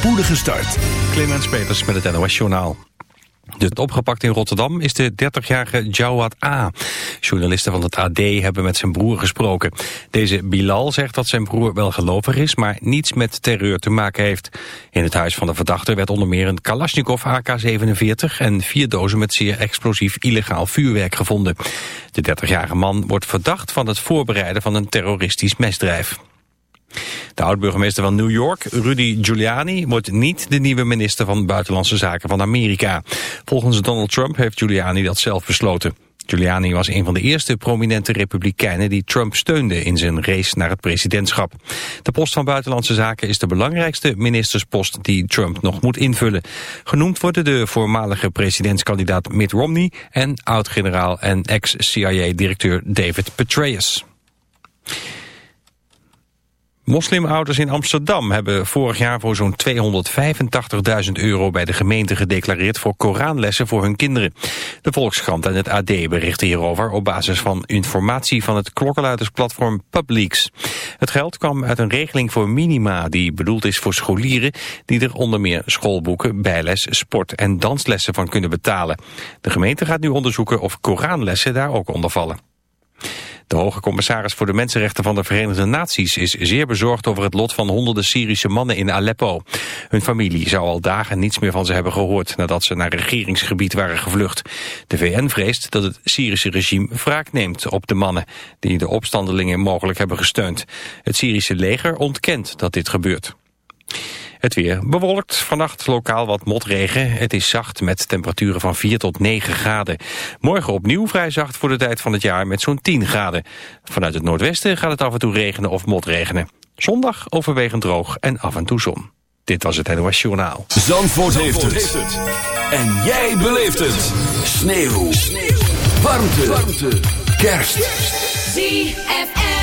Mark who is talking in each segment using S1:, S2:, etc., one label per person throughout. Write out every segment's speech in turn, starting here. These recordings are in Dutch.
S1: spoedige start.
S2: Clemens Peters met het NOS Journaal. De opgepakt in Rotterdam is de 30-jarige Jawad A. Journalisten van het AD hebben met zijn broer gesproken. Deze Bilal zegt dat zijn broer wel gelovig is, maar niets met terreur te maken heeft. In het huis van de verdachte werd onder meer een Kalashnikov AK-47 en vier dozen met zeer explosief illegaal vuurwerk gevonden. De 30-jarige man wordt verdacht van het voorbereiden van een terroristisch misdrijf. De oud-burgemeester van New York, Rudy Giuliani, wordt niet de nieuwe minister van Buitenlandse Zaken van Amerika. Volgens Donald Trump heeft Giuliani dat zelf besloten. Giuliani was een van de eerste prominente republikeinen die Trump steunde in zijn race naar het presidentschap. De post van Buitenlandse Zaken is de belangrijkste ministerspost die Trump nog moet invullen. Genoemd worden de voormalige presidentskandidaat Mitt Romney en oud-generaal en ex-CIA-directeur David Petraeus. Moslimouders in Amsterdam hebben vorig jaar voor zo'n 285.000 euro bij de gemeente gedeclareerd voor Koranlessen voor hun kinderen. De Volkskrant en het AD berichten hierover op basis van informatie van het klokkenluidersplatform Publix. Het geld kwam uit een regeling voor minima die bedoeld is voor scholieren die er onder meer schoolboeken, bijles, sport en danslessen van kunnen betalen. De gemeente gaat nu onderzoeken of Koranlessen daar ook onder vallen. De hoge commissaris voor de Mensenrechten van de Verenigde Naties is zeer bezorgd over het lot van honderden Syrische mannen in Aleppo. Hun familie zou al dagen niets meer van ze hebben gehoord nadat ze naar regeringsgebied waren gevlucht. De VN vreest dat het Syrische regime wraak neemt op de mannen die de opstandelingen mogelijk hebben gesteund. Het Syrische leger ontkent dat dit gebeurt. Het weer bewolkt, vannacht lokaal wat motregen. Het is zacht met temperaturen van 4 tot 9 graden. Morgen opnieuw vrij zacht voor de tijd van het jaar met zo'n 10 graden. Vanuit het noordwesten gaat het af en toe regenen of motregenen. Zondag overwegend droog en af en toe zon. Dit was het NOS Journaal.
S1: Zandvoort, heeft, het. En jij beleeft het. Sneeuw. Sneeuw. Warmte. Warmte. Kerst.
S3: ZFM.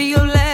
S4: be your last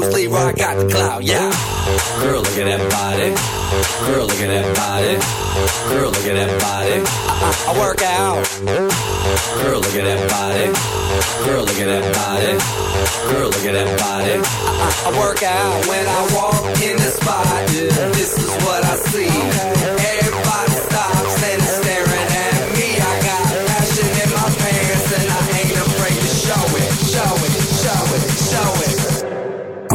S5: Who's
S6: Leroy got the
S7: clout? Yeah. Girl, look at that body. Girl, look at that body. Girl, look at that body. I, I, I work out. Girl, look at that body. Girl, look at that body. Girl, look at that body. I, I work out when I walk in the spot. Yeah, this is what I see. Everybody stops.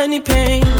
S8: Any pain.